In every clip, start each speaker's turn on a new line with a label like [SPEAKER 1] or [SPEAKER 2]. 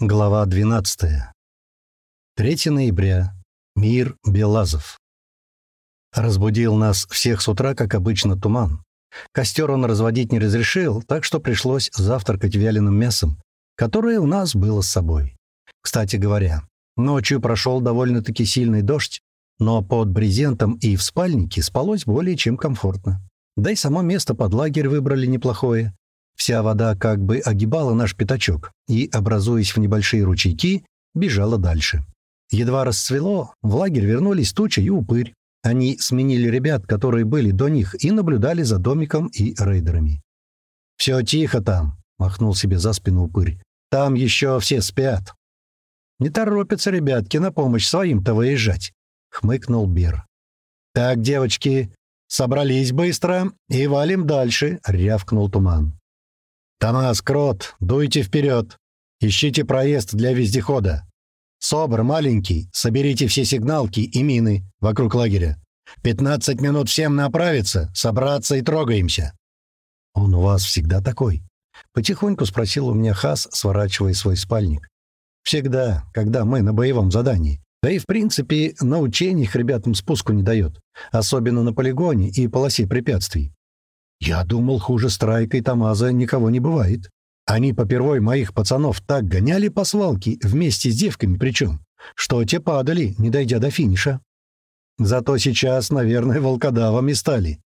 [SPEAKER 1] Глава 12. 3 ноября. Мир Белазов. Разбудил нас всех с утра, как обычно, туман. Костер он разводить не разрешил, так что пришлось завтракать вяленым мясом, которое у нас было с собой. Кстати говоря, ночью прошел довольно-таки сильный дождь, но под брезентом и в спальнике спалось более чем комфортно. Да и само место под лагерь выбрали неплохое. Вся вода как бы огибала наш пятачок и, образуясь в небольшие ручейки, бежала дальше. Едва расцвело, в лагерь вернулись туча и упырь. Они сменили ребят, которые были до них, и наблюдали за домиком и рейдерами. «Все тихо там», — махнул себе за спину упырь. «Там еще все спят». «Не торопятся ребятки на помощь своим-то выезжать», — хмыкнул Бер. «Так, девочки, собрались быстро и валим дальше», — рявкнул Туман. «Томас, Крот, дуйте вперед! Ищите проезд для вездехода! Собр маленький, соберите все сигналки и мины вокруг лагеря. Пятнадцать минут всем направиться, собраться и трогаемся!» «Он у вас всегда такой?» — потихоньку спросил у меня Хас, сворачивая свой спальник. «Всегда, когда мы на боевом задании. Да и, в принципе, на учениях ребятам спуску не дает, особенно на полигоне и полосе препятствий. Я думал, хуже Страйка и Тамаза никого не бывает. Они попервой моих пацанов так гоняли по свалке, вместе с девками причем, что те падали, не дойдя до финиша. Зато сейчас, наверное, волкодавами стали.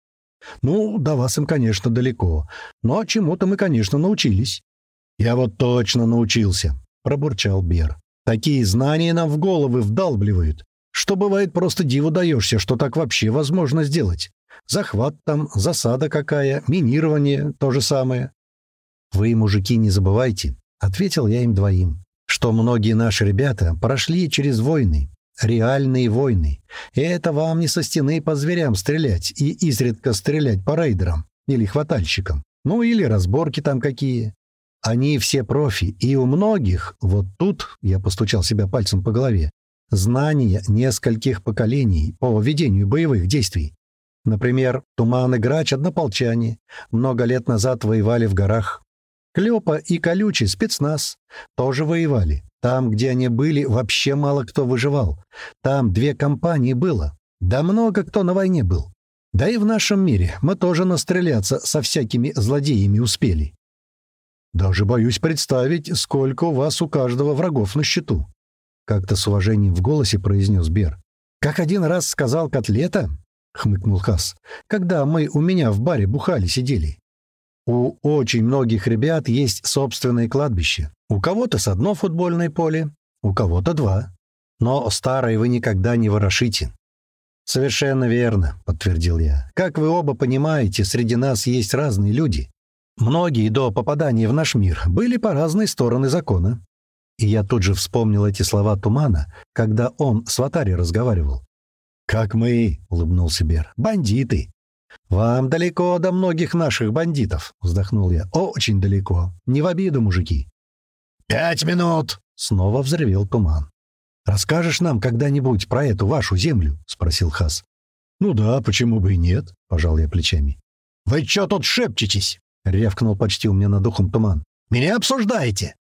[SPEAKER 1] Ну, до вас им, конечно, далеко, но чему-то мы, конечно, научились. Я вот точно научился, пробурчал Бер. Такие знания нам в головы вдалбливают, что бывает просто диву даешься, что так вообще возможно сделать. Захват там, засада какая, минирование — то же самое. «Вы, мужики, не забывайте», — ответил я им двоим, «что многие наши ребята прошли через войны, реальные войны, и это вам не со стены по зверям стрелять и изредка стрелять по рейдерам или хватальщикам, ну или разборки там какие. Они все профи, и у многих, вот тут, я постучал себя пальцем по голове, знания нескольких поколений по ведению боевых действий. Например, Туман и Грач — однополчане, много лет назад воевали в горах. Клёпа и Колючий — спецназ, тоже воевали. Там, где они были, вообще мало кто выживал. Там две компании было. Да много кто на войне был. Да и в нашем мире мы тоже настреляться со всякими злодеями успели. Даже боюсь представить, сколько у вас у каждого врагов на счету. Как-то с уважением в голосе произнес Бер. Как один раз сказал Котлета, — хмыкнул Хас, — «когда мы у меня в баре бухали сидели. У очень многих ребят есть собственное кладбище. У кого-то с одно футбольное поле, у кого-то два. Но старое вы никогда не ворошите». «Совершенно верно», — подтвердил я. «Как вы оба понимаете, среди нас есть разные люди. Многие до попадания в наш мир были по разные стороны закона». И я тут же вспомнил эти слова Тумана, когда он с Ватари разговаривал. «Как мы», — улыбнулся Бер, — «бандиты». «Вам далеко до многих наших бандитов», — вздохнул я. «Очень далеко. Не в обиду, мужики».
[SPEAKER 2] «Пять минут!»
[SPEAKER 1] — снова взревел туман. «Расскажешь нам когда-нибудь про эту вашу землю?» — спросил Хас. «Ну да, почему бы и нет?» — пожал я плечами.
[SPEAKER 2] «Вы что тут шепчетесь?»
[SPEAKER 1] — рявкнул почти у меня над ухом туман.
[SPEAKER 2] «Меня обсуждаете?»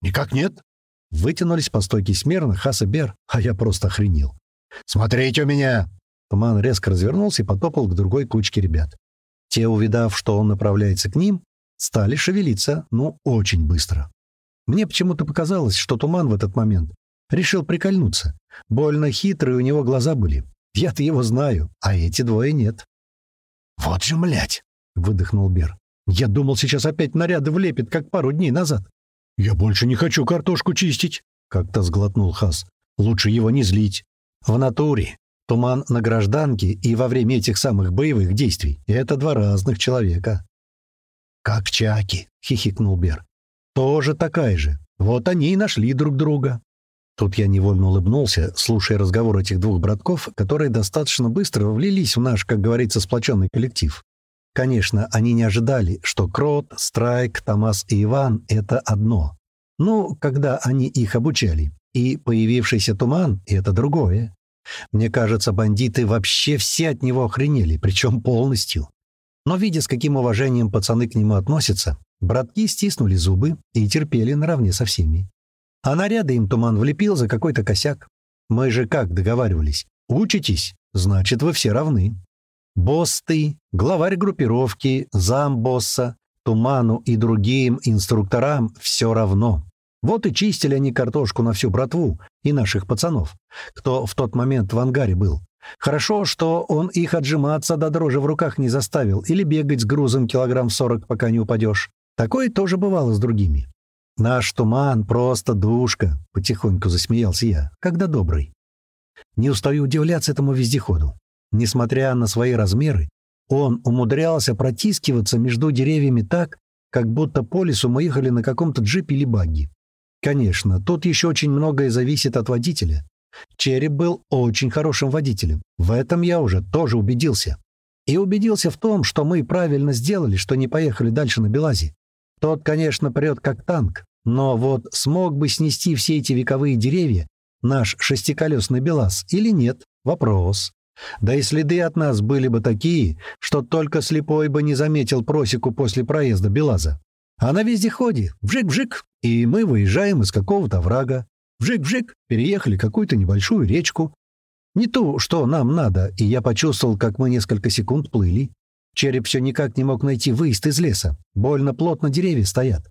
[SPEAKER 1] «Никак нет». Вытянулись по стойке смирно Хас и Бер, а я просто охренел.
[SPEAKER 2] «Смотрите у меня!»
[SPEAKER 1] Туман резко развернулся и потопал к другой кучке ребят. Те, увидав, что он направляется к ним, стали шевелиться, ну, очень быстро. Мне почему-то показалось, что Туман в этот момент решил прикольнуться. Больно хитрые у него глаза были. Я-то его знаю, а эти двое нет.
[SPEAKER 2] «Вот же, млять!»
[SPEAKER 1] — выдохнул Бер. «Я думал, сейчас опять наряды влепит, как пару дней назад».
[SPEAKER 2] «Я больше не хочу картошку чистить», —
[SPEAKER 1] как-то сглотнул Хас. «Лучше его не злить. В натуре. Туман на гражданке и во время этих самых боевых действий — это два разных человека.
[SPEAKER 2] «Как Чаки!» — хихикнул Бер.
[SPEAKER 1] «Тоже такая же. Вот они и нашли друг друга». Тут я невольно улыбнулся, слушая разговор этих двух братков, которые достаточно быстро влились в наш, как говорится, сплоченный коллектив. Конечно, они не ожидали, что Крот, Страйк, Томас и Иван — это одно. Ну, когда они их обучали. И появившийся туман — это другое. Мне кажется, бандиты вообще все от него охренели, причем полностью. Но, видя, с каким уважением пацаны к нему относятся, братки стиснули зубы и терпели наравне со всеми. А наряды им туман влепил за какой-то косяк. Мы же как договаривались? Учитесь, значит, вы все равны. Босс ты, главарь группировки, зам босса, туману и другим инструкторам все равно. Вот и чистили они картошку на всю братву и наших пацанов, кто в тот момент в ангаре был. Хорошо, что он их отжиматься до дрожи в руках не заставил или бегать с грузом килограмм сорок, пока не упадешь. Такое тоже бывало с другими. «Наш туман просто душка», — потихоньку засмеялся я, когда добрый. Не устаю удивляться этому вездеходу. Несмотря на свои размеры, он умудрялся протискиваться между деревьями так, как будто по лесу мы ехали на каком-то джипе или багги. Конечно, тут еще очень многое зависит от водителя. Череп был очень хорошим водителем. В этом я уже тоже убедился. И убедился в том, что мы правильно сделали, что не поехали дальше на Белазе. Тот, конечно, прет как танк, но вот смог бы снести все эти вековые деревья наш шестиколесный Белаз или нет? Вопрос. Да и следы от нас были бы такие, что только слепой бы не заметил просеку после проезда Белаза. А на вездеходе вжик-вжик, и мы выезжаем из какого-то врага. Вжик-вжик, переехали какую-то небольшую речку. Не ту, что нам надо, и я почувствовал, как мы несколько секунд плыли. Череп все никак не мог найти выезд из леса. Больно плотно деревья стоят.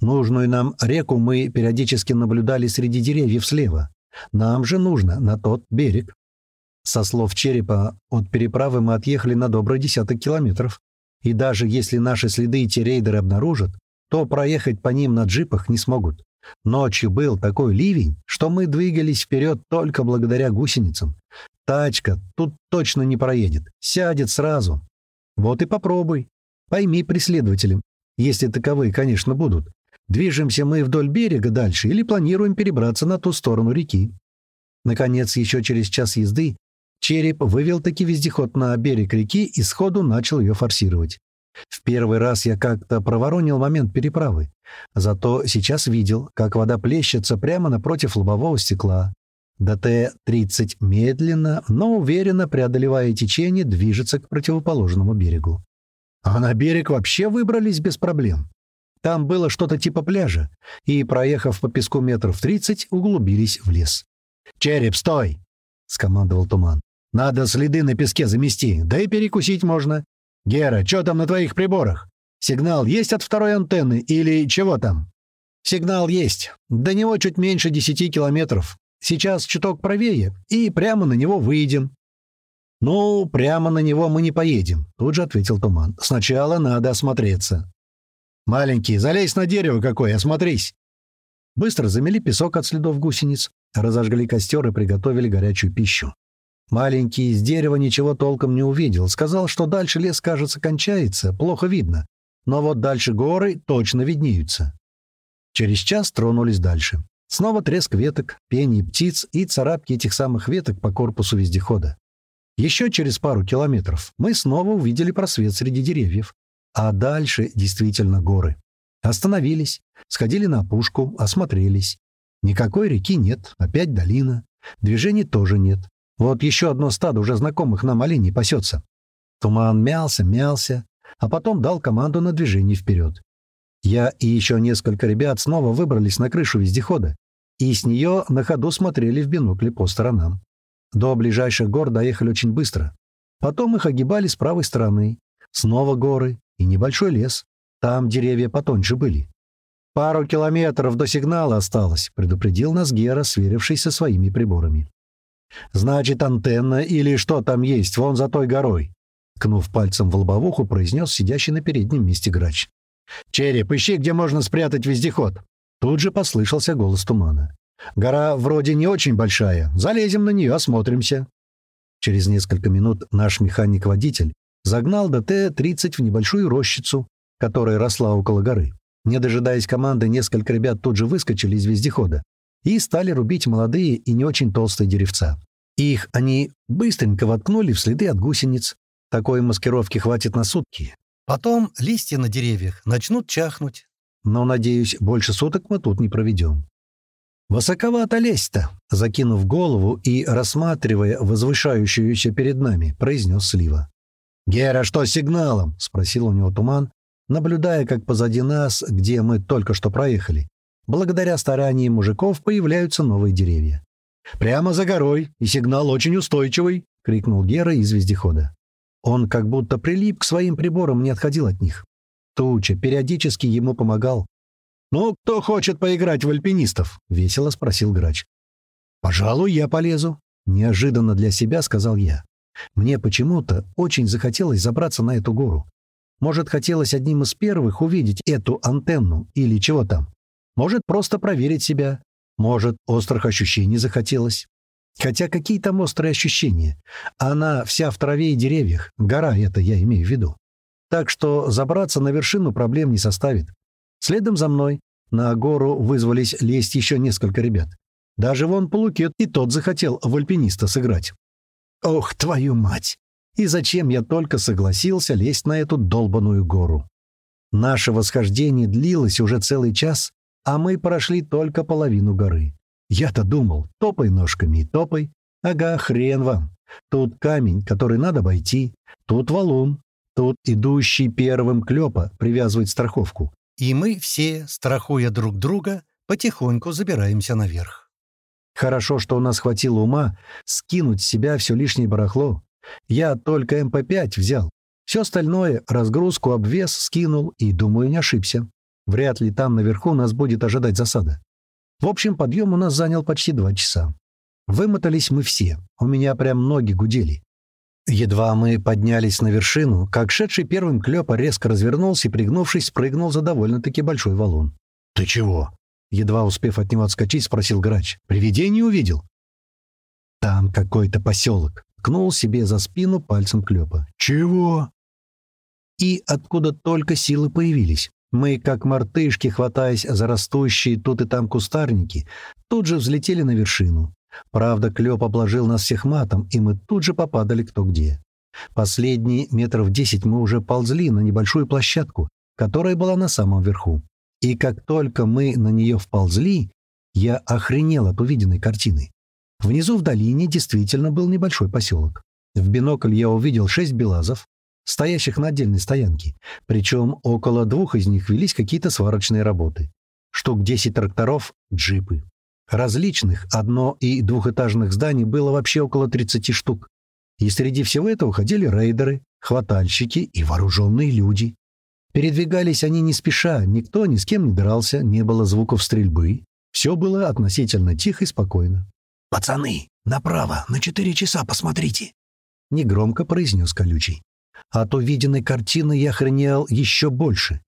[SPEAKER 1] Нужную нам реку мы периодически наблюдали среди деревьев слева. Нам же нужно на тот берег. Со слов черепа, от переправы мы отъехали на добрый десяток километров. И даже если наши следы эти рейдеры обнаружат, то проехать по ним на джипах не смогут. Ночью был такой ливень, что мы двигались вперед только благодаря гусеницам. Тачка тут точно не проедет, сядет сразу. Вот и попробуй. Пойми преследователям, если таковые, конечно, будут. Движемся мы вдоль берега дальше или планируем перебраться на ту сторону реки. Наконец, еще через час езды Череп вывел таки вездеход на берег реки и сходу начал ее форсировать. В первый раз я как-то проворонил момент переправы. Зато сейчас видел, как вода плещется прямо напротив лобового стекла. ДТ-30 медленно, но уверенно, преодолевая течение, движется к противоположному берегу. А на берег вообще выбрались без проблем. Там было что-то типа пляжа, и, проехав по песку метров 30, углубились в лес. «Череп, стой!» — скомандовал Туман. Надо следы на песке замести, да и перекусить можно. Гера, что там на твоих приборах? Сигнал есть от второй антенны или чего там? Сигнал есть. До него чуть меньше десяти километров. Сейчас чуток правее, и прямо на него выйдем. «Ну, прямо на него мы не поедем», — тут же ответил Туман. «Сначала надо осмотреться». «Маленький, залезь на дерево какое, осмотрись». Быстро замели песок от следов гусениц, разожгли костер и приготовили горячую пищу. Маленький из дерева ничего толком не увидел. Сказал, что дальше лес, кажется, кончается, плохо видно. Но вот дальше горы точно виднеются. Через час тронулись дальше. Снова треск веток, пение птиц и царапки этих самых веток по корпусу вездехода. Еще через пару километров мы снова увидели просвет среди деревьев. А дальше действительно горы. Остановились, сходили на опушку, осмотрелись. Никакой реки нет, опять долина. Движений тоже нет. Вот еще одно стадо уже знакомых нам оленей пасется. Туман мялся, мялся, а потом дал команду на движение вперед. Я и еще несколько ребят снова выбрались на крышу вездехода, и с нее на ходу смотрели в бинокли по сторонам. До ближайших гор доехали очень быстро. Потом их огибали с правой стороны. Снова горы и небольшой лес. Там деревья потоньше были. «Пару километров до сигнала осталось», — предупредил нас Гера, сверившись со своими приборами. «Значит, антенна или что там есть, вон за той горой», — ткнув пальцем в лобовуху, произнес сидящий на переднем месте грач. «Череп, ищи, где можно спрятать вездеход». Тут же послышался голос тумана. «Гора вроде не очень большая. Залезем на нее, осмотримся». Через несколько минут наш механик-водитель загнал ДТ-30 в небольшую рощицу, которая росла около горы. Не дожидаясь команды, несколько ребят тут же выскочили из вездехода и стали рубить молодые и не очень толстые деревца. Их они быстренько воткнули в следы от гусениц. Такой маскировки хватит на сутки. Потом листья на деревьях начнут чахнуть. Но, надеюсь, больше суток мы тут не проведем. «Высоковато лезть-то!» — закинув голову и рассматривая возвышающуюся перед нами, произнес Слива. «Гера, что с сигналом?» — спросил у него туман, наблюдая, как позади нас, где мы только что проехали, Благодаря стараниям мужиков появляются новые деревья.
[SPEAKER 2] «Прямо за горой, и сигнал очень устойчивый!» — крикнул Гера из вездехода.
[SPEAKER 1] Он как будто прилип к своим приборам, не отходил от них. Туча периодически ему помогал.
[SPEAKER 2] «Ну, кто хочет поиграть в альпинистов?» — весело спросил грач.
[SPEAKER 1] «Пожалуй, я полезу», — неожиданно для себя сказал я. Мне почему-то очень захотелось забраться на эту гору. Может, хотелось одним из первых увидеть эту антенну или чего там. Может, просто проверить себя. Может, острых ощущений захотелось. Хотя какие там острые ощущения? Она вся в траве и деревьях. Гора это я имею в виду. Так что забраться на вершину проблем не составит. Следом за мной на гору вызвались лезть еще несколько ребят. Даже вон Полукет и тот захотел в альпиниста сыграть. Ох, твою мать! И зачем я только согласился лезть на эту долбаную гору? Наше восхождение длилось уже целый час, а мы прошли только половину горы. Я-то думал, топай ножками и топай. Ага, хрен вам. Тут камень, который надо обойти, тут валун, тут идущий первым клёпа привязывает страховку. И мы все, страхуя друг друга, потихоньку забираемся наверх. Хорошо, что у нас хватило ума скинуть с себя все лишнее барахло. Я только МП-5 взял. Все остальное, разгрузку, обвес скинул и, думаю, не ошибся. Вряд ли там наверху нас будет ожидать засада. В общем, подъем у нас занял почти два часа. Вымотались мы все. У меня прям ноги гудели. Едва мы поднялись на вершину, как шедший первым клёпа резко развернулся и, пригнувшись, спрыгнул за довольно-таки большой валун.
[SPEAKER 2] «Ты чего?»
[SPEAKER 1] Едва успев от него отскочить, спросил грач. «Привидение увидел?» «Там какой-то поселок», — ткнул себе за спину пальцем клёпа.
[SPEAKER 2] «Чего?»
[SPEAKER 1] И откуда только силы появились. Мы, как мартышки, хватаясь за растущие тут и там кустарники, тут же взлетели на вершину. Правда, клёп обложил нас всех матом, и мы тут же попадали кто где. Последние метров десять мы уже ползли на небольшую площадку, которая была на самом верху. И как только мы на нее вползли, я охренел от увиденной картины. Внизу в долине действительно был небольшой поселок. В бинокль я увидел шесть белазов, стоящих на отдельной стоянке. Причем около двух из них велись какие-то сварочные работы. Штук 10 тракторов, джипы. Различных одно- и двухэтажных зданий было вообще около 30 штук. И среди всего этого ходили рейдеры, хватальщики и вооруженные люди. Передвигались они не спеша, никто ни с кем не дрался, не было звуков стрельбы. Все было относительно тихо и спокойно.
[SPEAKER 2] «Пацаны, направо, на четыре часа посмотрите!»
[SPEAKER 1] Негромко произнес колючий. От увиденной картины я охренел еще больше.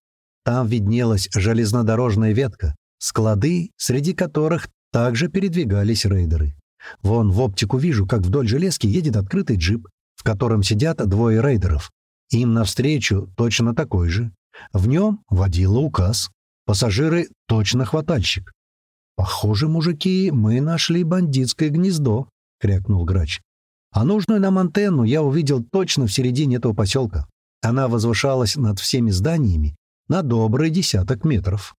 [SPEAKER 1] Там виднелась железнодорожная ветка, склады, среди которых также передвигались рейдеры. Вон в оптику вижу, как вдоль железки едет открытый джип, в котором сидят двое рейдеров. Им навстречу точно такой же. В нем водила указ. Пассажиры точно хватальщик. «Похоже, мужики, мы нашли бандитское гнездо», — крякнул грач. А нужную нам антенну я увидел точно в середине этого поселка. Она возвышалась над всеми зданиями на добрый десяток метров.